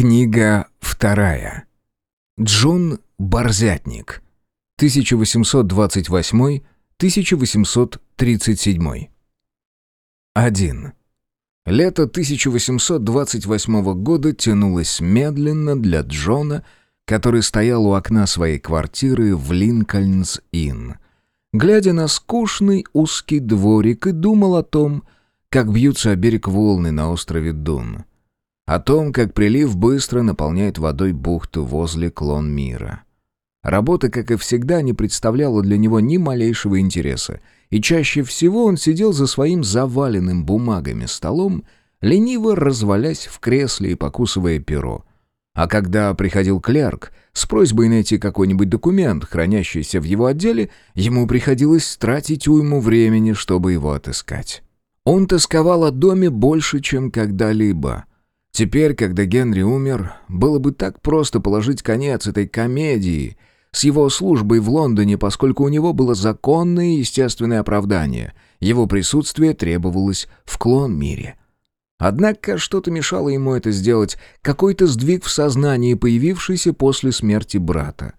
Книга вторая. Джон Борзятник. 1828-1837. 1. Лето 1828 года тянулось медленно для Джона, который стоял у окна своей квартиры в Линкольнс-Инн, глядя на скучный узкий дворик и думал о том, как бьются о берег волны на острове Дун о том, как прилив быстро наполняет водой бухту возле клон мира. Работа, как и всегда, не представляла для него ни малейшего интереса, и чаще всего он сидел за своим заваленным бумагами столом, лениво развалясь в кресле и покусывая перо. А когда приходил клерк с просьбой найти какой-нибудь документ, хранящийся в его отделе, ему приходилось тратить уйму времени, чтобы его отыскать. Он тосковал о доме больше, чем когда-либо — Теперь, когда Генри умер, было бы так просто положить конец этой комедии с его службой в Лондоне, поскольку у него было законное и естественное оправдание. Его присутствие требовалось в клон-мире. Однако что-то мешало ему это сделать, какой-то сдвиг в сознании, появившийся после смерти брата.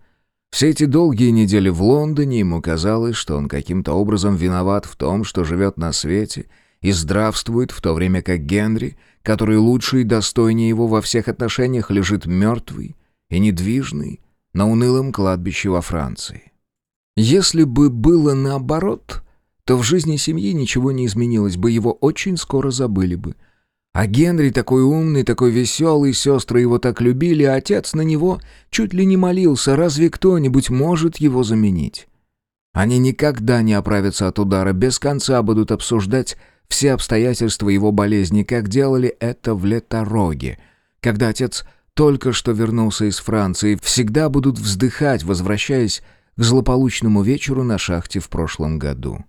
Все эти долгие недели в Лондоне ему казалось, что он каким-то образом виноват в том, что живет на свете и здравствует, в то время как Генри — который лучше и достойнее его во всех отношениях лежит мертвый и недвижный на унылом кладбище во Франции. Если бы было наоборот, то в жизни семьи ничего не изменилось бы, его очень скоро забыли бы. А Генри такой умный, такой веселый, сестры его так любили, а отец на него чуть ли не молился, разве кто-нибудь может его заменить? Они никогда не оправятся от удара, без конца будут обсуждать все обстоятельства его болезни, как делали это в Летороге, когда отец только что вернулся из Франции, всегда будут вздыхать, возвращаясь к злополучному вечеру на шахте в прошлом году.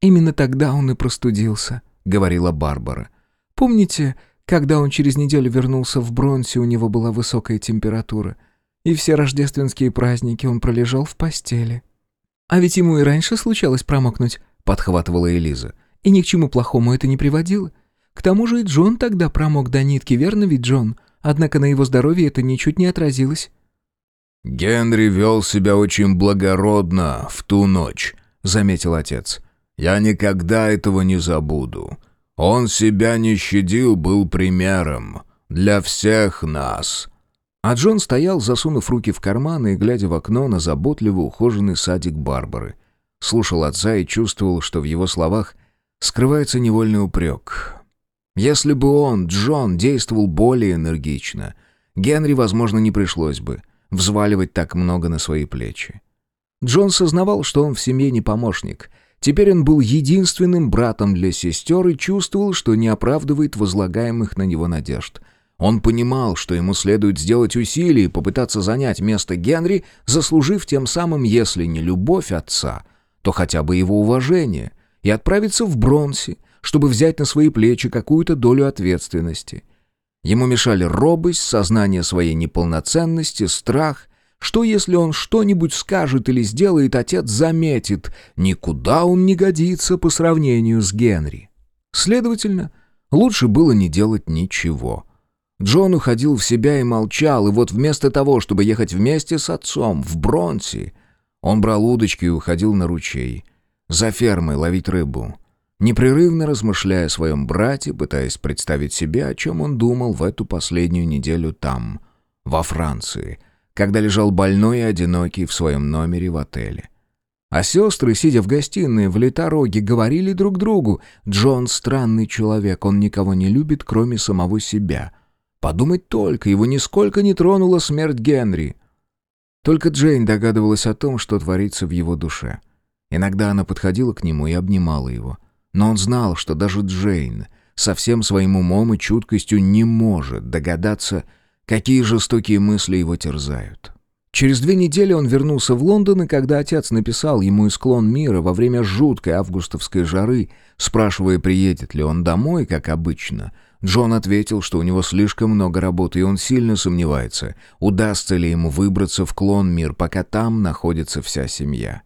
«Именно тогда он и простудился», — говорила Барбара. «Помните, когда он через неделю вернулся в Бронсе, у него была высокая температура, и все рождественские праздники он пролежал в постели?» «А ведь ему и раньше случалось промокнуть», — подхватывала Элиза. И ни к чему плохому это не приводило. К тому же и Джон тогда промок до нитки, верно ведь, Джон? Однако на его здоровье это ничуть не отразилось. «Генри вел себя очень благородно в ту ночь», — заметил отец. «Я никогда этого не забуду. Он себя не щадил, был примером. Для всех нас». А Джон стоял, засунув руки в карманы и глядя в окно на заботливо ухоженный садик Барбары. Слушал отца и чувствовал, что в его словах скрывается невольный упрек. Если бы он, Джон, действовал более энергично, Генри, возможно, не пришлось бы взваливать так много на свои плечи. Джон сознавал, что он в семье не помощник. Теперь он был единственным братом для сестер и чувствовал, что не оправдывает возлагаемых на него надежд. Он понимал, что ему следует сделать усилия и попытаться занять место Генри, заслужив тем самым, если не любовь отца, то хотя бы его уважение и отправиться в Бронси, чтобы взять на свои плечи какую-то долю ответственности. Ему мешали робость, сознание своей неполноценности, страх. Что если он что-нибудь скажет или сделает, отец заметит, никуда он не годится по сравнению с Генри. Следовательно, лучше было не делать ничего. Джон уходил в себя и молчал, и вот вместо того, чтобы ехать вместе с отцом в Бронси, он брал удочки и уходил на ручей — за фермой ловить рыбу, непрерывно размышляя о своем брате, пытаясь представить себе, о чем он думал в эту последнюю неделю там, во Франции, когда лежал больной и одинокий в своем номере в отеле. А сестры, сидя в гостиной в Литороге, говорили друг другу, «Джон странный человек, он никого не любит, кроме самого себя». Подумать только, его нисколько не тронула смерть Генри. Только Джейн догадывалась о том, что творится в его душе. Иногда она подходила к нему и обнимала его. Но он знал, что даже Джейн со всем своим умом и чуткостью не может догадаться, какие жестокие мысли его терзают. Через две недели он вернулся в Лондон, и когда отец написал ему из клон мира во время жуткой августовской жары, спрашивая, приедет ли он домой, как обычно, Джон ответил, что у него слишком много работы, и он сильно сомневается, удастся ли ему выбраться в клон мир, пока там находится вся семья.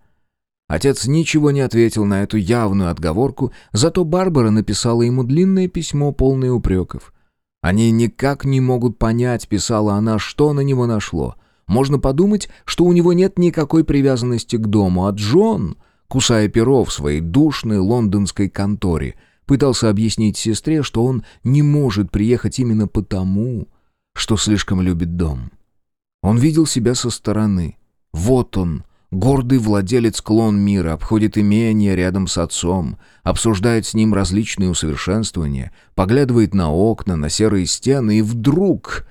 Отец ничего не ответил на эту явную отговорку, зато Барбара написала ему длинное письмо, полное упреков. Они никак не могут понять, писала она, что на него нашло. Можно подумать, что у него нет никакой привязанности к дому, а Джон, кусая перо в своей душной лондонской конторе, пытался объяснить сестре, что он не может приехать именно потому, что слишком любит дом. Он видел себя со стороны. Вот он, гордый владелец клон мира, обходит имение рядом с отцом, обсуждает с ним различные усовершенствования, поглядывает на окна, на серые стены, и вдруг...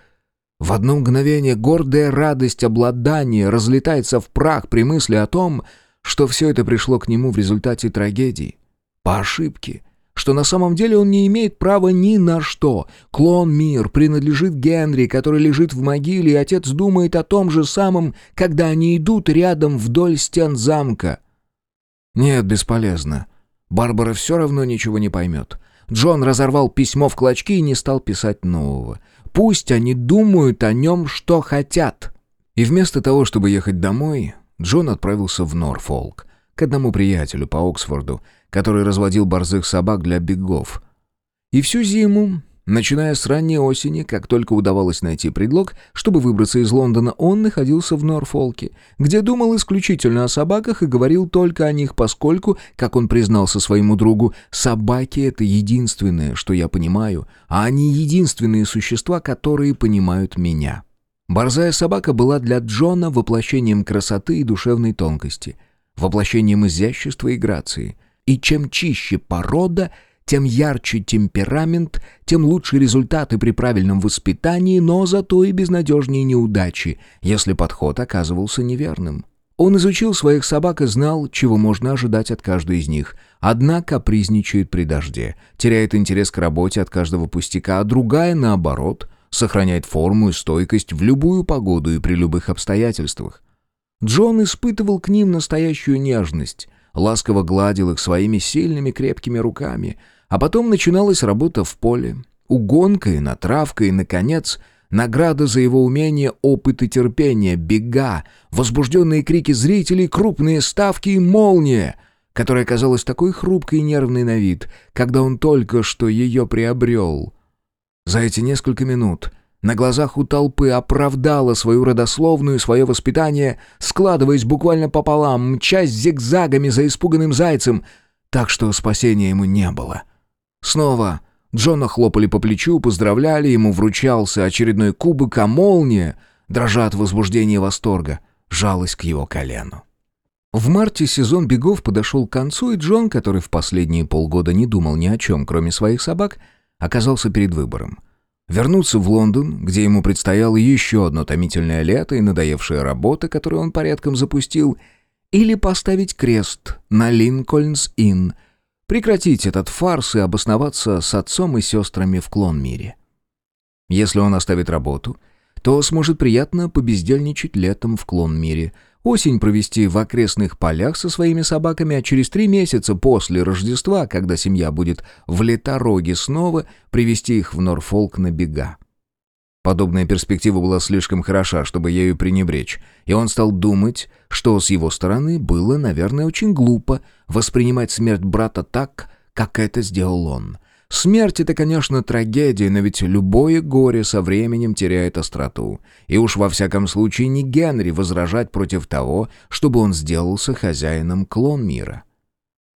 В одно мгновение гордая радость обладания разлетается в прах при мысли о том, что все это пришло к нему в результате трагедии. По ошибке, что на самом деле он не имеет права ни на что. Клон мир принадлежит Генри, который лежит в могиле, и отец думает о том же самом, когда они идут рядом вдоль стен замка. Нет, бесполезно. Барбара все равно ничего не поймет. Джон разорвал письмо в клочки и не стал писать нового. Пусть они думают о нем, что хотят. И вместо того, чтобы ехать домой, Джон отправился в Норфолк, к одному приятелю по Оксфорду, который разводил борзых собак для бегов. И всю зиму, начиная с ранней осени, как только удавалось найти предлог, чтобы выбраться из Лондона, он находился в Норфолке, где думал исключительно о собаках и говорил только о них, поскольку, как он признался своему другу, собаки — это единственное, что я понимаю, а они единственные существа, которые понимают меня. Борзая собака была для Джона воплощением красоты и душевной тонкости, воплощением изящества и грации — и чем чище порода, тем ярче темперамент, тем лучше результаты при правильном воспитании, но зато и безнадежнее неудачи, если подход оказывался неверным. Он изучил своих собак и знал, чего можно ожидать от каждой из них. Одна капризничает при дожде, теряет интерес к работе от каждого пустяка, а другая, наоборот, сохраняет форму и стойкость в любую погоду и при любых обстоятельствах. Джон испытывал к ним настоящую нежность, ласково гладил их своими сильными крепкими руками, а потом начиналась работа в поле, угонка и натравка, и, наконец, награда за его умение, опыт и терпение, бега, возбужденные крики зрителей, крупные ставки и молния, которая казалась такой хрупкой и нервной на вид, когда он только что ее приобрел. За эти несколько минут на глазах у толпы оправдала свою родословную и свое воспитание, складываясь буквально пополам, мчась зигзагами за испуганным зайцем, так что спасения ему не было. Снова Джона хлопали по плечу, поздравляли, ему вручался очередной кубок, а молния, дрожа от возбуждения и восторга, жалась к его колену. В марте сезон бегов подошел к концу, и Джон, который в последние полгода не думал ни о чем, кроме своих собак, оказался перед выбором — Вернуться в Лондон, где ему предстояло еще одно томительное лето и надоевшая работа, которую он порядком запустил, или поставить крест на Линкольнс-Инн, прекратить этот фарс и обосноваться с отцом и сестрами в Клон-мире. Если он оставит работу, то сможет приятно побездельничать летом в Клон-мире – осень провести в окрестных полях со своими собаками, а через три месяца после Рождества, когда семья будет в летороге снова, привести их в Норфолк на бега. Подобная перспектива была слишком хороша, чтобы ею пренебречь, и он стал думать, что с его стороны было, наверное, очень глупо воспринимать смерть брата так, как это сделал он — Смерть — это, конечно, трагедия, но ведь любое горе со временем теряет остроту. И уж во всяком случае не Генри возражать против того, чтобы он сделался хозяином клон мира.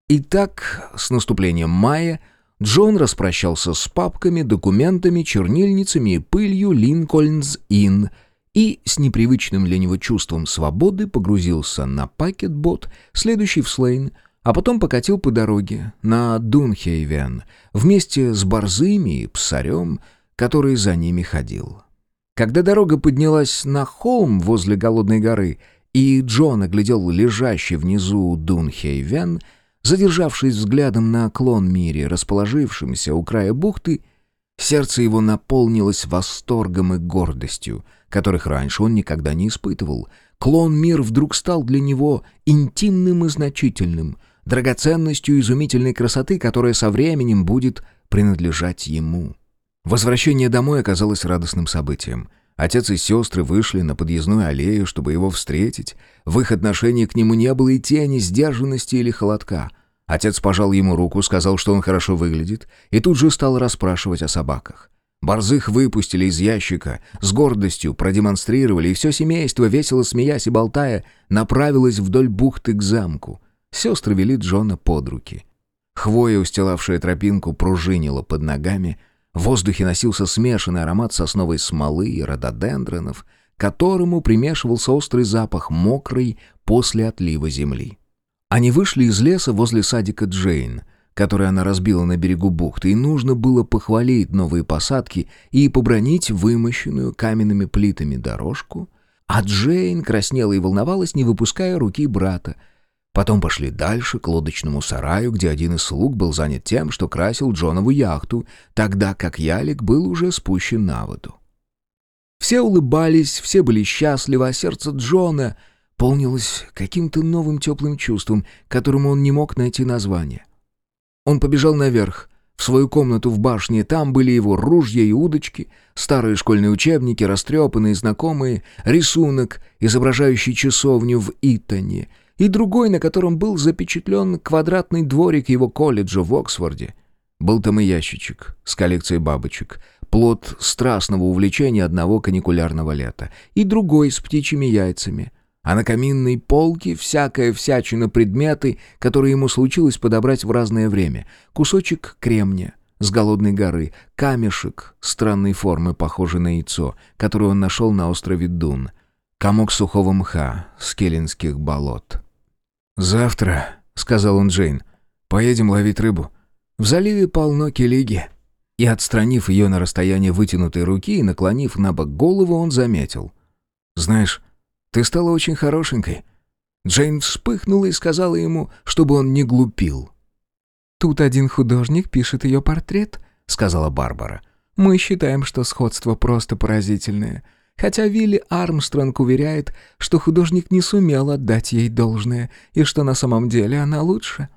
Итак, с наступлением мая Джон распрощался с папками, документами, чернильницами и пылью Линкольнс-Инн и с непривычным для него чувством свободы погрузился на пакетбот, следующий в Слейн, а потом покатил по дороге на Дунхейвен вместе с борзыми и псарем, который за ними ходил. Когда дорога поднялась на холм возле Голодной горы, и Джон оглядел лежащий внизу Дунхейвен, задержавшись взглядом на клон мире, расположившемся у края бухты, сердце его наполнилось восторгом и гордостью, которых раньше он никогда не испытывал. Клон мир вдруг стал для него интимным и значительным — драгоценностью изумительной красоты, которая со временем будет принадлежать ему. Возвращение домой оказалось радостным событием. Отец и сестры вышли на подъездную аллею, чтобы его встретить. В их отношении к нему не было и тени сдержанности или холодка. Отец пожал ему руку, сказал, что он хорошо выглядит, и тут же стал расспрашивать о собаках. Борзых выпустили из ящика, с гордостью продемонстрировали, и все семейство, весело смеясь и болтая, направилось вдоль бухты к замку. Сестры вели Джона под руки. Хвоя, устилавшая тропинку, пружинила под ногами. В воздухе носился смешанный аромат сосновой смолы и рододендронов, которому примешивался острый запах мокрой после отлива земли. Они вышли из леса возле садика Джейн — который она разбила на берегу бухты, и нужно было похвалить новые посадки и побронить вымощенную каменными плитами дорожку, а Джейн краснела и волновалась, не выпуская руки брата. Потом пошли дальше, к лодочному сараю, где один из слуг был занят тем, что красил Джонову яхту, тогда как ялик был уже спущен на воду. Все улыбались, все были счастливы, а сердце Джона полнилось каким-то новым теплым чувством, которому он не мог найти название. Он побежал наверх, в свою комнату в башне. Там были его ружья и удочки, старые школьные учебники, растрепанные, знакомые, рисунок, изображающий часовню в Итоне, и другой, на котором был запечатлен квадратный дворик его колледжа в Оксфорде. Был там и ящичек с коллекцией бабочек, плод страстного увлечения одного каникулярного лета, и другой с птичьими яйцами — а на каминной полке всякая всячина предметы, которые ему случилось подобрать в разное время. Кусочек кремня с голодной горы, камешек странной формы, похожий на яйцо, который он нашел на острове Дун, комок сухого мха с келлинских болот. «Завтра», — сказал он Джейн, — «поедем ловить рыбу. В заливе полно келиги». И, отстранив ее на расстояние вытянутой руки и наклонив на бок голову, он заметил. «Знаешь, ты стала очень хорошенькой». Джейн вспыхнула и сказала ему, чтобы он не глупил. «Тут один художник пишет ее портрет», — сказала Барбара. «Мы считаем, что сходство просто поразительное. Хотя Вилли Армстронг уверяет, что художник не сумел отдать ей должное, и что на самом деле она лучше».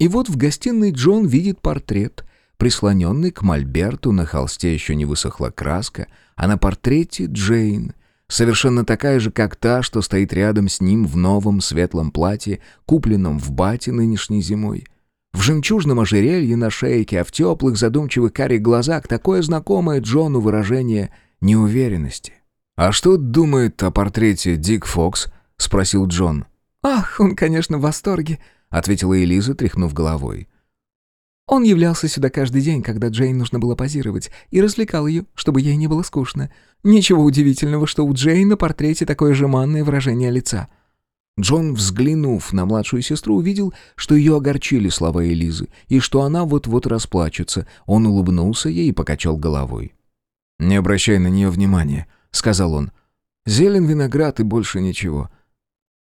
И вот в гостиной Джон видит портрет, прислоненный к мольберту, на холсте еще не высохла краска, а на портрете Джейн — совершенно такая же, как та, что стоит рядом с ним в новом светлом платье, купленном в бате нынешней зимой. В жемчужном ожерелье на шейке, а в теплых задумчивых карих глазах такое знакомое Джону выражение неуверенности. «А что думает о портрете Дик Фокс?» — спросил Джон. «Ах, он, конечно, в восторге», — ответила Элиза, тряхнув головой. Он являлся сюда каждый день, когда Джейн нужно было позировать, и развлекал ее, чтобы ей не было скучно. Ничего удивительного, что у Джейн на портрете такое жеманное выражение лица. Джон, взглянув на младшую сестру, увидел, что ее огорчили слова Элизы, и что она вот-вот расплачется. Он улыбнулся ей и покачал головой. «Не обращай на нее внимания», — сказал он. «Зелен виноград и больше ничего».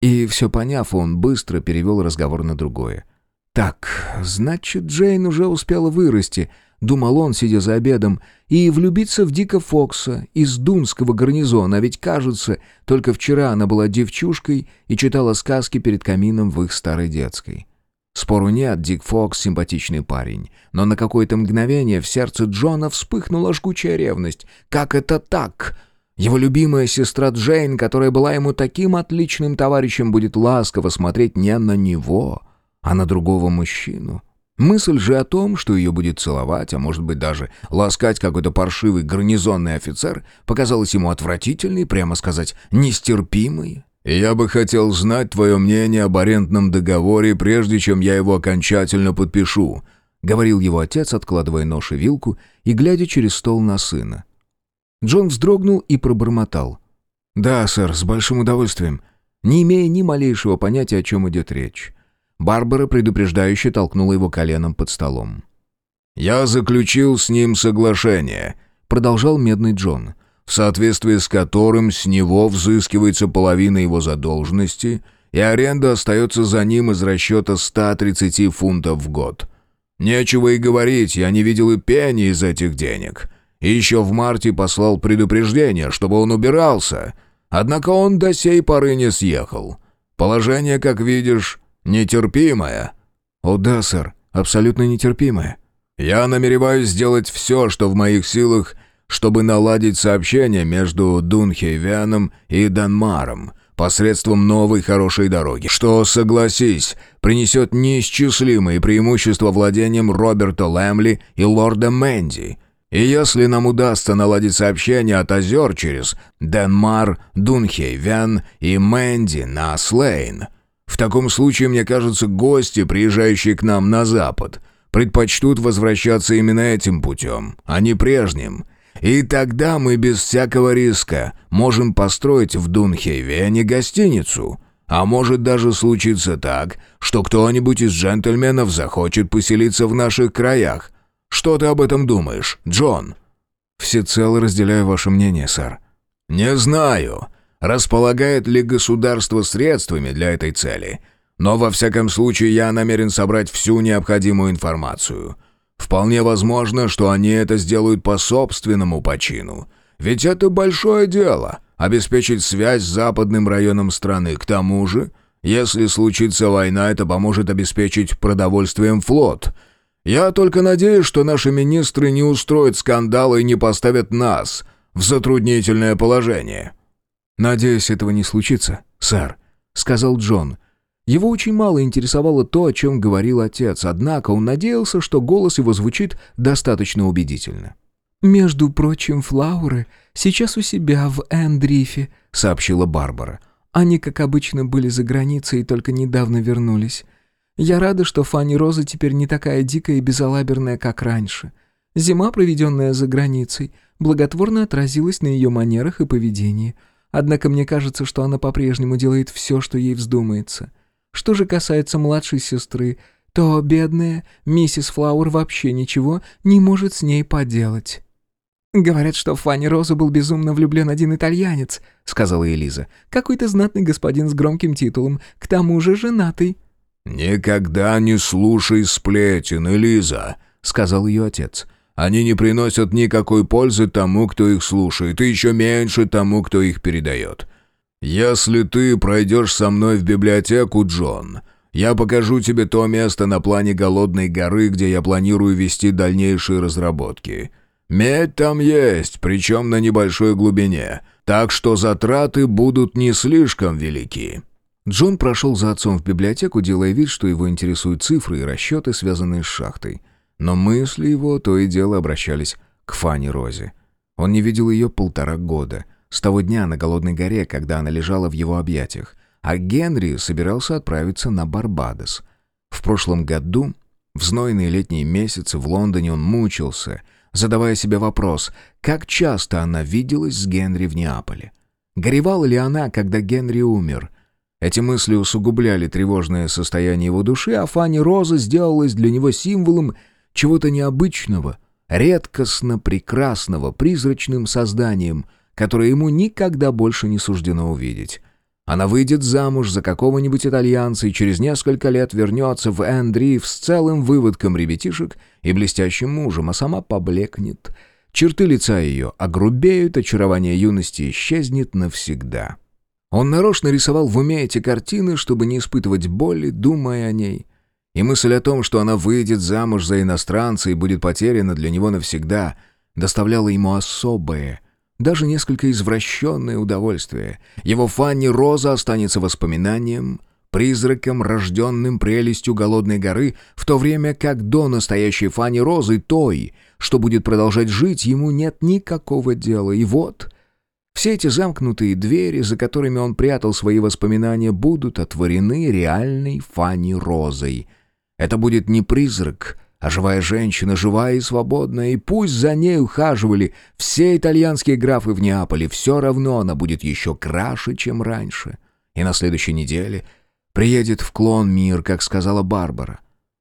И все поняв, он быстро перевел разговор на другое. «Так, значит, Джейн уже успела вырасти», — думал он, сидя за обедом, «и влюбиться в Дика Фокса из Дунского гарнизона, ведь, кажется, только вчера она была девчушкой и читала сказки перед камином в их старой детской». Спору нет, Дик Фокс — симпатичный парень. Но на какое-то мгновение в сердце Джона вспыхнула жгучая ревность. Как это так? Его любимая сестра Джейн, которая была ему таким отличным товарищем, будет ласково смотреть не на него, а на другого мужчину. Мысль же о том, что ее будет целовать, а может быть даже ласкать какой-то паршивый гарнизонный офицер, показалась ему отвратительной, прямо сказать, нестерпимой. «Я бы хотел знать твое мнение об арендном договоре, прежде чем я его окончательно подпишу», — говорил его отец, откладывая нож и вилку и глядя через стол на сына. Джон вздрогнул и пробормотал. «Да, сэр, с большим удовольствием», не имея ни малейшего понятия, о чем идет речь. Барбара предупреждающе толкнула его коленом под столом. «Я заключил с ним соглашение», — продолжал Медный Джон, «в соответствии с которым с него взыскивается половина его задолженности, и аренда остается за ним из расчета 130 фунтов в год. Нечего и говорить, я не видел и пени из этих денег. И еще в марте послал предупреждение, чтобы он убирался, однако он до сей поры не съехал. Положение, как видишь, «Нетерпимая?» «О да, сэр, абсолютно нетерпимая». «Я намереваюсь сделать все, что в моих силах, чтобы наладить сообщение между Дунхейвяном и Данмаром посредством новой хорошей дороги, что, согласись, принесет неисчислимые преимущества владением Роберта Лэмли и лорда Мэнди. И если нам удастся наладить сообщение от озер через Денмар, Дунхейвен и Мэнди на Слейн, в таком случае, мне кажется, гости, приезжающие к нам на запад, предпочтут возвращаться именно этим путем, а не прежним. И тогда мы без всякого риска можем построить в Дунхейвене гостиницу. А может даже случиться так, что кто-нибудь из джентльменов захочет поселиться в наших краях. Что ты об этом думаешь, Джон?» «Всецело разделяю ваше мнение, сэр». «Не знаю, располагает ли государство средствами для этой цели, но во всяком случае я намерен собрать всю необходимую информацию. Вполне возможно, что они это сделают по собственному почину. Ведь это большое дело — обеспечить связь с западным районом страны. К тому же, если случится война, это поможет обеспечить продовольствием флот. Я только надеюсь, что наши министры не устроят скандала и не поставят нас в затруднительное положение». «Надеюсь, этого не случится, сэр», — сказал Джон. Его очень мало интересовало то, о чем говорил отец, однако он надеялся, что голос его звучит достаточно убедительно. «Между прочим, Флауры сейчас у себя в Эндрифе», — сообщила Барбара. «Они, как обычно, были за границей и только недавно вернулись. Я рада, что Фанни Роза теперь не такая дикая и безалаберная, как раньше. Зима, проведенная за границей, благотворно отразилась на ее манерах и поведении. Однако мне кажется, что она по-прежнему делает все, что ей вздумается. Что же касается младшей сестры, то бедная миссис Флауэр вообще ничего не может с ней поделать». «Говорят, что в Фанни Розу был безумно влюблен один итальянец», — сказала Элиза. «Какой-то знатный господин с громким титулом, к тому же женатый». «Никогда не слушай сплетен, Элиза», — сказал ее отец. «Они не приносят никакой пользы тому, кто их слушает, и еще меньше тому, кто их передает. Если ты пройдешь со мной в библиотеку, Джон, я покажу тебе то место на плане Голодной горы, где я планирую вести дальнейшие разработки». Медь там есть, причем на небольшой глубине, так что затраты будут не слишком велики». Джон прошел за отцом в библиотеку, делая вид, что его интересуют цифры и расчеты, связанные с шахтой. Но мысли его то и дело обращались к Фанни Розе. Он не видел ее полтора года, с того дня на Голодной горе, когда она лежала в его объятиях, а Генри собирался отправиться на Барбадос. В прошлом году, в знойные летние месяцы, в Лондоне он мучился — задавая себе вопрос, как часто она виделась с Генри в Неаполе. Горевала ли она, когда Генри умер? Эти мысли усугубляли тревожное состояние его души, а Фанни Роза сделалась для него символом чего-то необычного, редкостно прекрасного, призрачным созданием, которое ему никогда больше не суждено увидеть. Она выйдет замуж за какого-нибудь итальянца и через несколько лет вернется в Эндриф с целым выводком ребятишек и блестящим мужем, а сама поблекнет. Черты лица ее огрубеют, очарование юности исчезнет навсегда. Он нарочно рисовал в уме эти картины, чтобы не испытывать боли, думая о ней. И мысль о том, что она выйдет замуж за иностранца и будет потеряна для него навсегда, доставляла ему особое — даже несколько извращенное удовольствие. Его Фанни Роза останется воспоминанием, призраком, рожденным прелестью голодной горы, в то время как до настоящей Фанни Розы, той, что будет продолжать жить, ему нет никакого дела. И вот... Все эти замкнутые двери, за которыми он прятал свои воспоминания, будут отворены реальной Фанни Розой. Это будет не призрак, а живая женщина, живая и свободная, и пусть за ней ухаживали все итальянские графы в Неаполе, все равно она будет еще краше, чем раньше. И на следующей неделе приедет в клон мир, как сказала Барбара.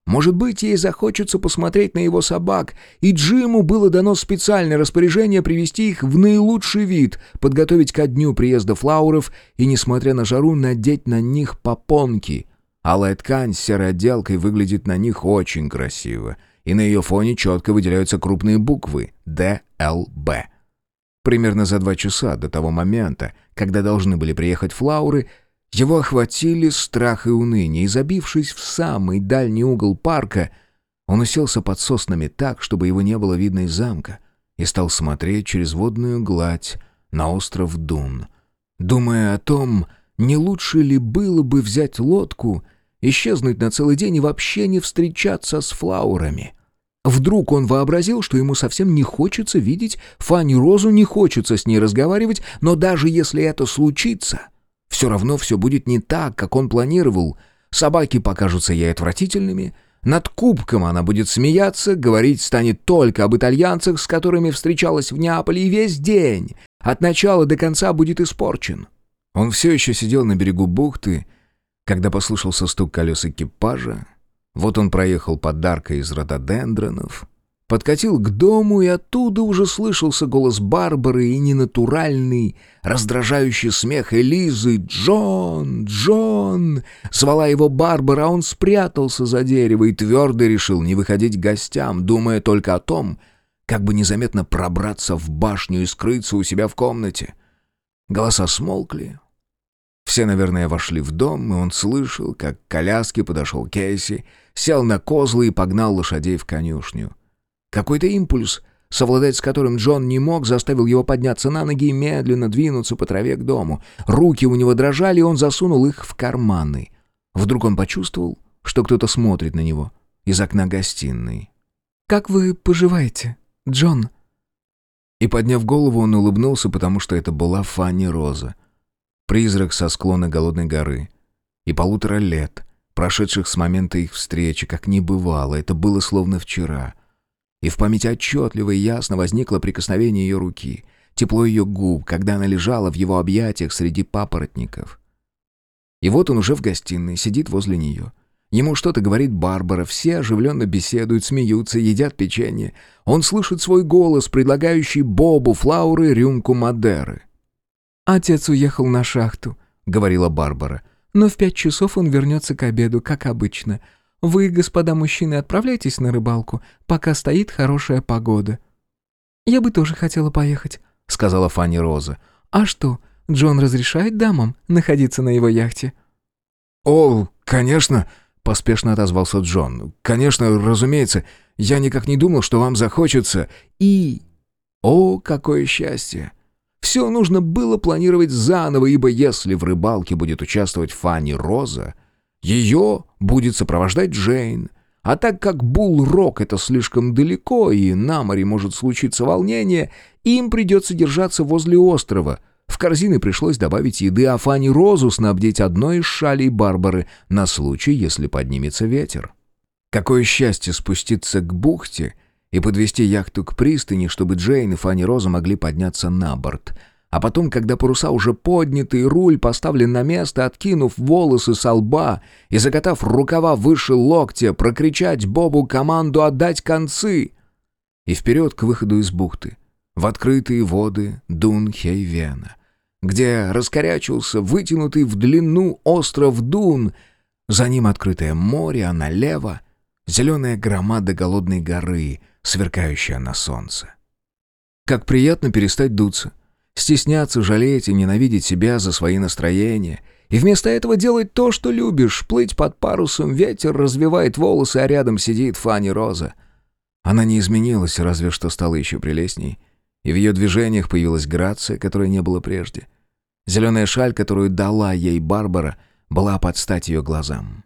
Может быть, ей захочется посмотреть на его собак, и Джиму было дано специальное распоряжение привести их в наилучший вид, подготовить ко дню приезда флауров и, несмотря на жару, надеть на них попонки, Алая ткань с серой отделкой выглядит на них очень красиво, и на ее фоне четко выделяются крупные буквы «ДЛБ». Примерно за два часа до того момента, когда должны были приехать флауры, его охватили страх и уныние, и забившись в самый дальний угол парка, он уселся под соснами так, чтобы его не было видно из замка, и стал смотреть через водную гладь на остров Дун, думая о том, не лучше ли было бы взять лодку, исчезнуть на целый день и вообще не встречаться с флаурами? Вдруг он вообразил, что ему совсем не хочется видеть Фанни Розу, не хочется с ней разговаривать, но даже если это случится, все равно все будет не так, как он планировал. Собаки покажутся ей отвратительными, над кубком она будет смеяться, говорить станет только об итальянцах, с которыми встречалась в Неаполе, и весь день, от начала до конца, будет испорчен. Он все еще сидел на берегу бухты, когда послышался стук колес экипажа. Вот он проехал подарка из рододендронов, подкатил к дому, и оттуда уже слышался голос Барбары и ненатуральный, раздражающий смех Элизы. «Джон! Джон!» Звала его Барбара, а он спрятался за дерево и твердо решил не выходить к гостям, думая только о том, как бы незаметно пробраться в башню и скрыться у себя в комнате. Голоса смолкли. Все, наверное, вошли в дом, и он слышал, как к коляске подошел Кейси, сел на козлы и погнал лошадей в конюшню. Какой-то импульс, совладать с которым Джон не мог, заставил его подняться на ноги и медленно двинуться по траве к дому. Руки у него дрожали, и он засунул их в карманы. Вдруг он почувствовал, что кто-то смотрит на него из окна гостиной. «Как вы поживаете, Джон?» И, подняв голову, он улыбнулся, потому что это была Фанни Роза. Призрак со склона Голодной горы. И полутора лет, прошедших с момента их встречи, как не бывало, это было словно вчера и в памяти отчетливо и ясно возникло прикосновение ее руки, тепло ее губ, когда она лежала в его объятиях среди папоротников. И вот он уже в гостиной, сидит возле нее. Ему что-то говорит Барбара, все оживленно беседуют, смеются, едят печенье. Он слышит свой голос, предлагающий Бобу Флауры рюмку Мадеры. «Отец уехал на шахту», — говорила Барбара. «Но в пять часов он вернется к обеду, как обычно. Вы, господа мужчины, отправляйтесь на рыбалку, пока стоит хорошая погода». «Я бы тоже хотела поехать», — сказала Фанни Роза. «А что, Джон разрешает дамам находиться на его яхте?» «О, конечно», — поспешно отозвался Джон. «Конечно, разумеется. Я никак не думал, что вам захочется. И... О, какое счастье!» Все нужно было планировать заново, ибо если в рыбалке будет участвовать Фанни Роза, ее будет сопровождать Джейн. А так как Булл-Рок это слишком далеко, и на море может случиться волнение, им придется держаться возле острова. В корзины пришлось добавить еды, а Фанни Розу снабдить одной из шалей Барбары на случай, если поднимется ветер. Какое счастье спуститься к бухте и подвести яхту к пристани, чтобы Джейн и Фанни Роза могли подняться на борт — а потом, когда паруса уже подняты и руль поставлен на место, откинув волосы со лба и закатав рукава выше локтя, прокричать Бобу команду отдать концы. И вперед к выходу из бухты, в открытые воды Дун-Хейвена, где раскорячился вытянутый в длину остров Дун, за ним открытое море, а налево — зеленая громада голодной горы, сверкающая на солнце. Как приятно перестать дуться стесняться, жалеть и ненавидеть себя за свои настроения. И вместо этого делать то, что любишь, плыть под парусом, ветер развивает волосы, а рядом сидит Фанни Роза. Она не изменилась, разве что стала еще прелестней. И в ее движениях появилась грация, которой не было прежде. Зеленая шаль, которую дала ей Барбара, была под стать ее глазам.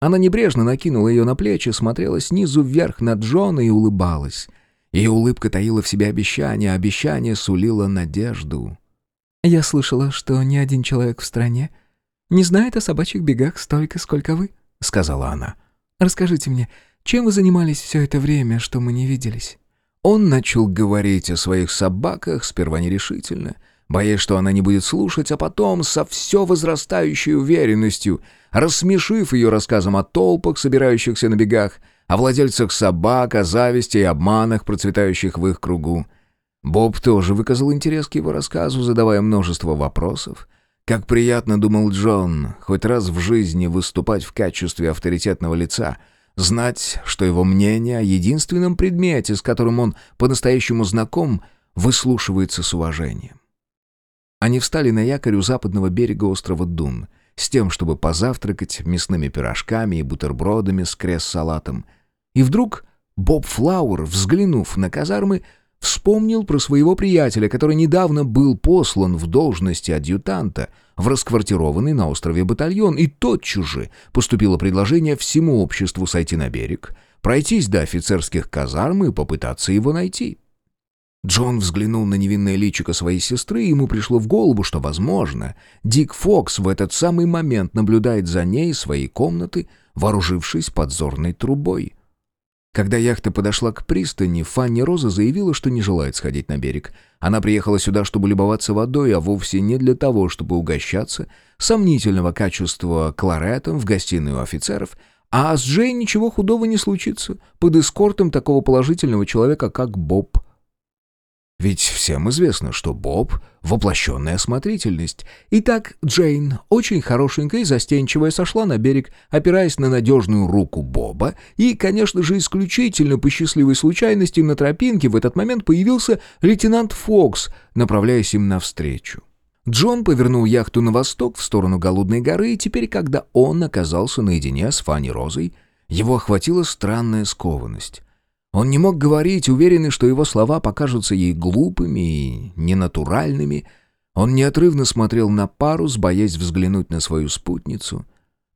Она небрежно накинула ее на плечи, смотрела снизу вверх на Джона и улыбалась — ее улыбка таила в себе обещание, обещание сулило надежду. «Я слышала, что ни один человек в стране не знает о собачьих бегах столько, сколько вы», — сказала она. «Расскажите мне, чем вы занимались все это время, что мы не виделись?» Он начал говорить о своих собаках, сперва нерешительно, боясь, что она не будет слушать, а потом со все возрастающей уверенностью, рассмешив ее рассказом о толпах, собирающихся на бегах, о владельцах собак, о зависти и обманах, процветающих в их кругу. Боб тоже выказал интерес к его рассказу, задавая множество вопросов. Как приятно, думал Джон, хоть раз в жизни выступать в качестве авторитетного лица, знать, что его мнение о единственном предмете, с которым он по-настоящему знаком, выслушивается с уважением. Они встали на якорь у западного берега острова Дун, с тем, чтобы позавтракать мясными пирожками и бутербродами с крест-салатом, и вдруг Боб Флауэр, взглянув на казармы, вспомнил про своего приятеля, который недавно был послан в должности адъютанта в расквартированный на острове батальон, и тотчас же поступило предложение всему обществу сойти на берег, пройтись до офицерских казарм и попытаться его найти. Джон взглянул на невинное личико своей сестры, и ему пришло в голову, что, возможно, Дик Фокс в этот самый момент наблюдает за ней своей комнаты, вооружившись подзорной трубой. Когда яхта подошла к пристани, Фанни Роза заявила, что не желает сходить на берег. Она приехала сюда, чтобы любоваться водой, а вовсе не для того, чтобы угощаться сомнительного качества кларетом в гостиную офицеров, а с Джей ничего худого не случится под эскортом такого положительного человека, как Боб. Ведь всем известно, что Боб — воплощенная осмотрительность. Итак, Джейн, очень хорошенькая и застенчивая, сошла на берег, опираясь на надежную руку Боба, и, конечно же, исключительно по счастливой случайности на тропинке в этот момент появился лейтенант Фокс, направляясь им навстречу. Джон повернул яхту на восток, в сторону Голодной горы, и теперь, когда он оказался наедине с Фанни Розой, его охватила странная скованность. Он не мог говорить, уверенный, что его слова покажутся ей глупыми и ненатуральными. Он неотрывно смотрел на парус, боясь взглянуть на свою спутницу.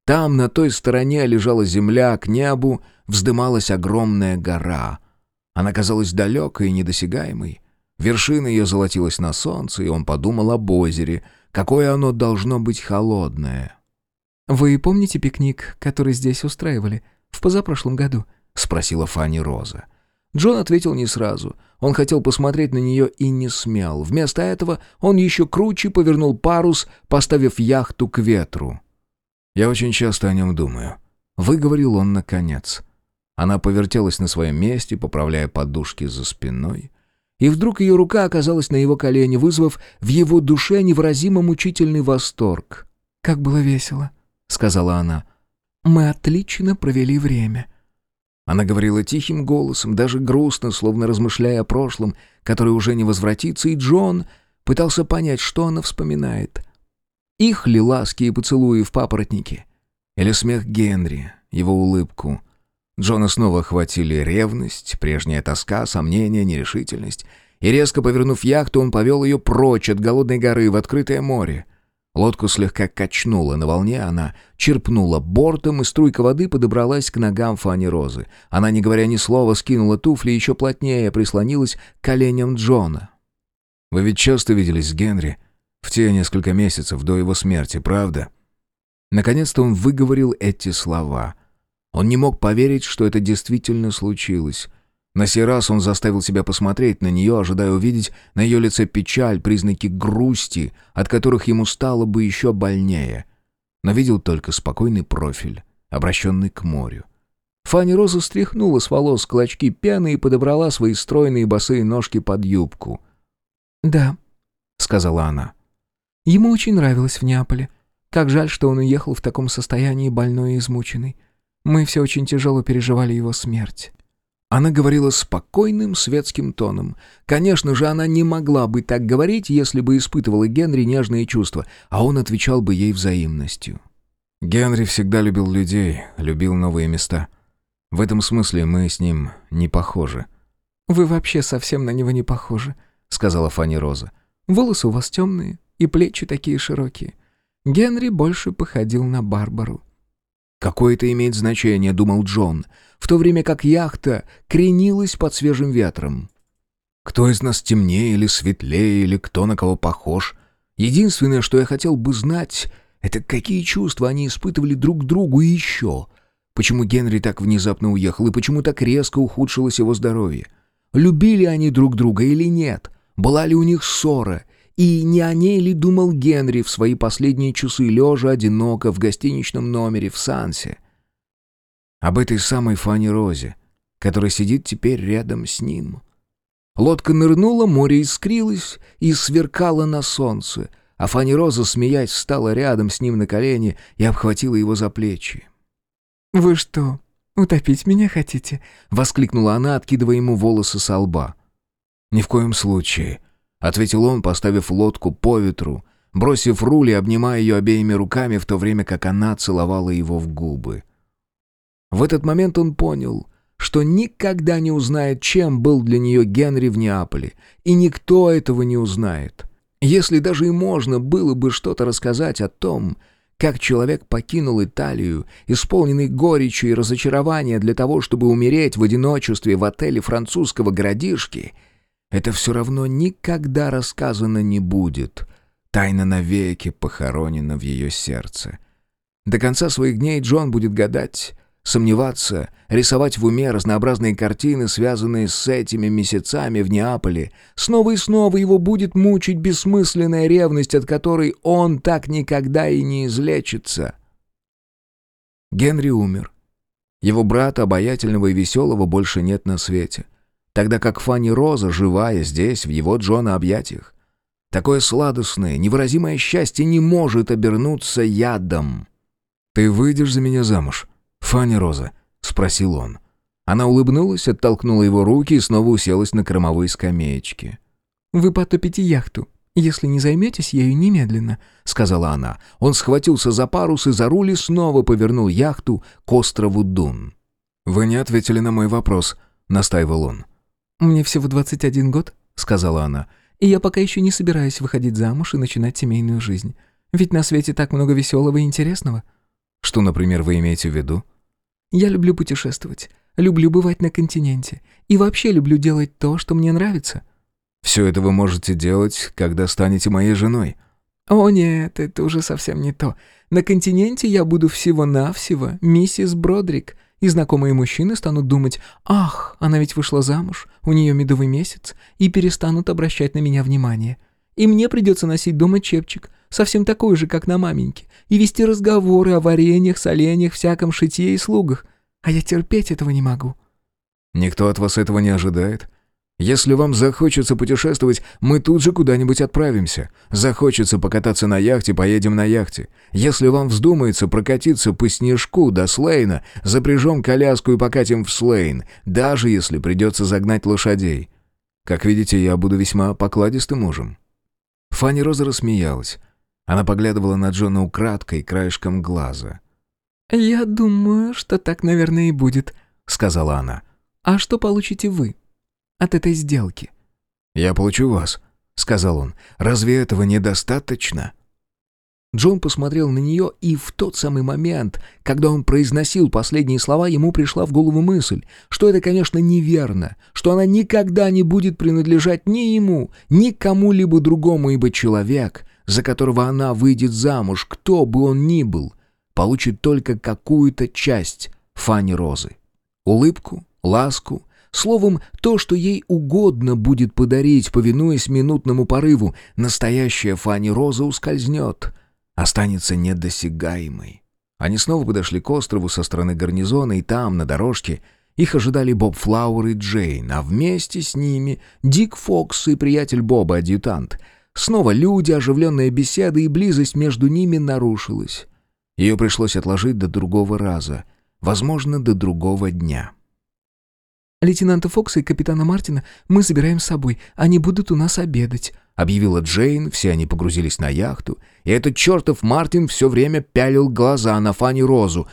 Там, на той стороне, лежала земля, к небу вздымалась огромная гора. Она казалась далекой и недосягаемой. Вершина ее золотилась на солнце, и он подумал об озере, какое оно должно быть холодное. «Вы помните пикник, который здесь устраивали в позапрошлом году?» — спросила Фанни Роза. Джон ответил не сразу. Он хотел посмотреть на нее и не смел. Вместо этого он еще круче повернул парус, поставив яхту к ветру. «Я очень часто о нем думаю», — выговорил он наконец. Она повертелась на своем месте, поправляя подушки за спиной. И вдруг ее рука оказалась на его колене, вызвав в его душе невыразимо мучительный восторг. «Как было весело», — сказала она. «Мы отлично провели время». Она говорила тихим голосом, даже грустно, словно размышляя о прошлом, который уже не возвратится, и Джон пытался понять, что она вспоминает. Их ли ласки и поцелуи в папоротнике? Или смех Генри, его улыбку? Джона снова охватили ревность, прежняя тоска, сомнение, нерешительность. И резко повернув яхту, он повел ее прочь от голодной горы в открытое море. Лодку слегка качнуло на волне, она черпнула бортом, и струйка воды подобралась к ногам Фани Розы. Она, не говоря ни слова, скинула туфли и еще плотнее прислонилась к коленям Джона. «Вы ведь часто виделись с Генри в те несколько месяцев до его смерти, правда?» Наконец-то он выговорил эти слова. Он не мог поверить, что это действительно случилось. На сей раз он заставил себя посмотреть на нее, ожидая увидеть на ее лице печаль, признаки грусти, от которых ему стало бы еще больнее. Но видел только спокойный профиль, обращенный к морю. Фанни Роза стряхнула с волос клочки пены и подобрала свои стройные босые ножки под юбку. «Да», — сказала она. «Ему очень нравилось в Неаполе. Как жаль, что он уехал в таком состоянии больной и измученный. Мы все очень тяжело переживали его смерть». Она говорила спокойным светским тоном. Конечно же, она не могла бы так говорить, если бы испытывала Генри нежные чувства, а он отвечал бы ей взаимностью. Генри всегда любил людей, любил новые места. В этом смысле мы с ним не похожи. «Вы вообще совсем на него не похожи», — сказала Фанни Роза. «Волосы у вас темные и плечи такие широкие. Генри больше походил на Барбару». «Какое это имеет значение?» — думал Джон в то время как яхта кренилась под свежим ветром. Кто из нас темнее или светлее, или кто на кого похож? Единственное, что я хотел бы знать, это какие чувства они испытывали друг другу и еще. Почему Генри так внезапно уехал и почему так резко ухудшилось его здоровье? Любили они друг друга или нет? Была ли у них ссора? И не о ней ли думал Генри в свои последние часы, лежа одиноко в гостиничном номере в Сансе? Об этой самой Фанни Розе, которая сидит теперь рядом с ним. Лодка нырнула, море искрилось и сверкало на солнце, а Фанни Роза, смеясь, встала рядом с ним на колени и обхватила его за плечи. «Вы что, утопить меня хотите?» — воскликнула она, откидывая ему волосы со лба. «Ни в коем случае», — ответил он, поставив лодку по ветру, бросив руль и обнимая ее обеими руками, в то время как она целовала его в губы. В этот момент он понял, что никогда не узнает, чем был для нее Генри в Неаполе, и никто этого не узнает. Если даже и можно было бы что-то рассказать о том, как человек покинул Италию, исполненный горечью и разочарования для того, чтобы умереть в одиночестве в отеле французского городишки, это все равно никогда рассказано не будет. Тайна навеки похоронена в ее сердце. До конца своих дней Джон будет гадать, сомневаться, рисовать в уме разнообразные картины, связанные с этими месяцами в Неаполе. Снова и снова его будет мучить бессмысленная ревность, от которой он так никогда и не излечится. Генри умер. Его брата, обаятельного и веселого, больше нет на свете. Тогда как Фанни Роза, живая здесь, в его Джона объятиях. Такое сладостное, невыразимое счастье не может обернуться ядом. «Ты выйдешь за меня замуж?» «Фанни Роза?» — спросил он. Она улыбнулась, оттолкнула его руки и снова уселась на кормовой скамеечке. «Вы потопите яхту, если не займетесь ею немедленно», — сказала она. Он схватился за парус и за руль и снова повернул яхту к острову Дун. «Вы не ответили на мой вопрос», — настаивал он. «Мне всего 21 год», — сказала она, «и я пока еще не собираюсь выходить замуж и начинать семейную жизнь. Ведь на свете так много веселого и интересного». «Что, например, вы имеете в виду?» Я люблю путешествовать, люблю бывать на континенте и вообще люблю делать то, что мне нравится». «Все это вы можете делать, когда станете моей женой». «О нет, это уже совсем не то. На континенте я буду всего-навсего миссис Бродрик, и знакомые мужчины станут думать, «Ах, она ведь вышла замуж, у нее медовый месяц», и перестанут обращать на меня внимание. И мне придется носить дома чепчик, совсем такой же, как на маменьке, и вести разговоры о вареньях, соленьях, всяком шитье и слугах. А я терпеть этого не могу». «Никто от вас этого не ожидает. Если вам захочется путешествовать, мы тут же куда-нибудь отправимся. Захочется покататься на яхте, поедем на яхте. Если вам вздумается прокатиться по снежку до Слейна, запряжем коляску и покатим в Слейн, даже если придется загнать лошадей. Как видите, я буду весьма покладистым мужем». Фанни Роза рассмеялась. Она поглядывала на Джона украдкой, краешком глаза. «Я думаю, что так, наверное, и будет», — сказала она. «А что получите вы от этой сделки?» «Я получу вас», — сказал он. «Разве этого недостаточно?» Джон посмотрел на нее, и в тот самый момент, когда он произносил последние слова, ему пришла в голову мысль, что это, конечно, неверно, что она никогда не будет принадлежать ни ему, ни кому-либо другому, ибо человек, за которого она выйдет замуж, кто бы он ни был, получит только какую-то часть Фани Розы. Улыбку, ласку, словом, то, что ей угодно будет подарить, повинуясь минутному порыву, настоящая Фани Роза ускользнет, останется недосягаемой. Они снова подошли к острову со стороны гарнизона, и там, на дорожке, их ожидали Боб Флауэр и Джейн, а вместе с ними Дик Фокс и приятель Боба, адъютант — Снова люди, оживленная беседа и близость между ними нарушилась. Ее пришлось отложить до другого раза, возможно, до другого дня. «Лейтенанта Фокса и капитана Мартина мы забираем с собой, они будут у нас обедать», — объявила Джейн, все они погрузились на яхту, и этот чертов Мартин все время пялил глаза на Фанни Розу,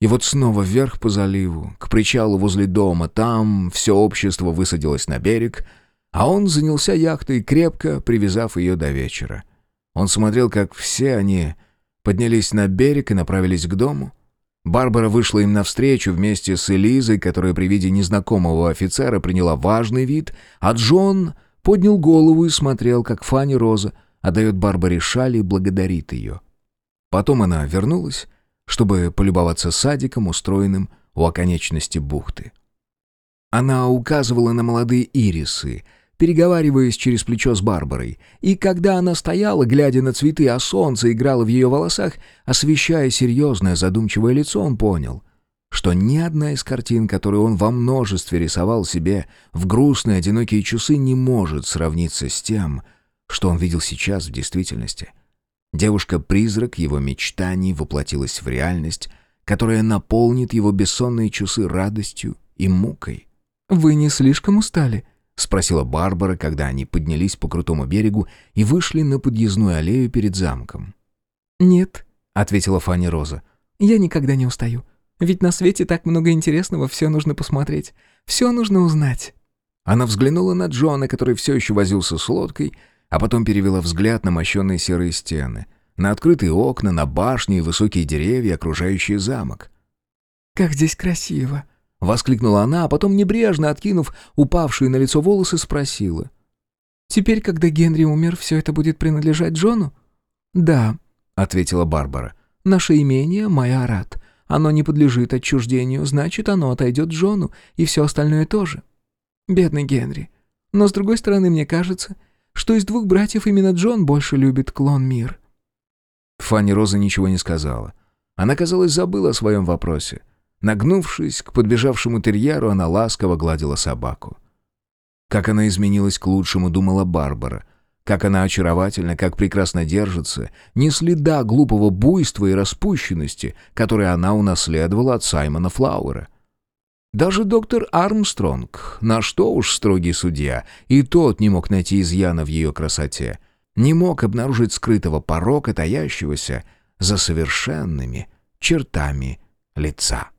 и вот снова вверх по заливу, к причалу возле дома, там все общество высадилось на берег — а он занялся яхтой, крепко привязав ее до вечера. Он смотрел, как все они поднялись на берег и направились к дому. Барбара вышла им навстречу вместе с Элизой, которая при виде незнакомого офицера приняла важный вид, а Джон поднял голову и смотрел, как Фанни Роза отдает Барбаре шаль и благодарит ее. Потом она вернулась, чтобы полюбоваться садиком, устроенным у оконечности бухты. Она указывала на молодые ирисы — переговариваясь через плечо с Барбарой. И когда она стояла, глядя на цветы, а солнце играло в ее волосах, освещая серьезное задумчивое лицо, он понял, что ни одна из картин, которые он во множестве рисовал себе в грустные одинокие часы, не может сравниться с тем, что он видел сейчас в действительности. Девушка-призрак его мечтаний воплотилась в реальность, которая наполнит его бессонные часы радостью и мукой. «Вы не слишком устали?» — спросила Барбара, когда они поднялись по крутому берегу и вышли на подъездную аллею перед замком. «Нет», — ответила Фанни Роза. «Я никогда не устаю. Ведь на свете так много интересного, все нужно посмотреть, все нужно узнать». Она взглянула на Джона, который все еще возился с лодкой, а потом перевела взгляд на мощенные серые стены, на открытые окна, на башни и высокие деревья, окружающие замок. «Как здесь красиво!» — воскликнула она, а потом, небрежно откинув упавшие на лицо волосы, спросила. «Теперь, когда Генри умер, все это будет принадлежать Джону?» «Да», — ответила Барбара. «Наше имение — Майорат. Оно не подлежит отчуждению, значит, оно отойдет Джону, и все остальное тоже. Бедный Генри. Но, с другой стороны, мне кажется, что из двух братьев именно Джон больше любит клон Мир». Фанни Роза ничего не сказала. Она, казалось, забыла о своем вопросе. Нагнувшись к подбежавшему терьеру, она ласково гладила собаку. Как она изменилась к лучшему, думала Барбара. Как она очаровательна, как прекрасно держится, ни следа глупого буйства и распущенности, которые она унаследовала от Саймона Флауэра. Даже доктор Армстронг, на что уж строгий судья, и тот не мог найти изъяна в ее красоте, не мог обнаружить скрытого порока, таящегося за совершенными чертами лица.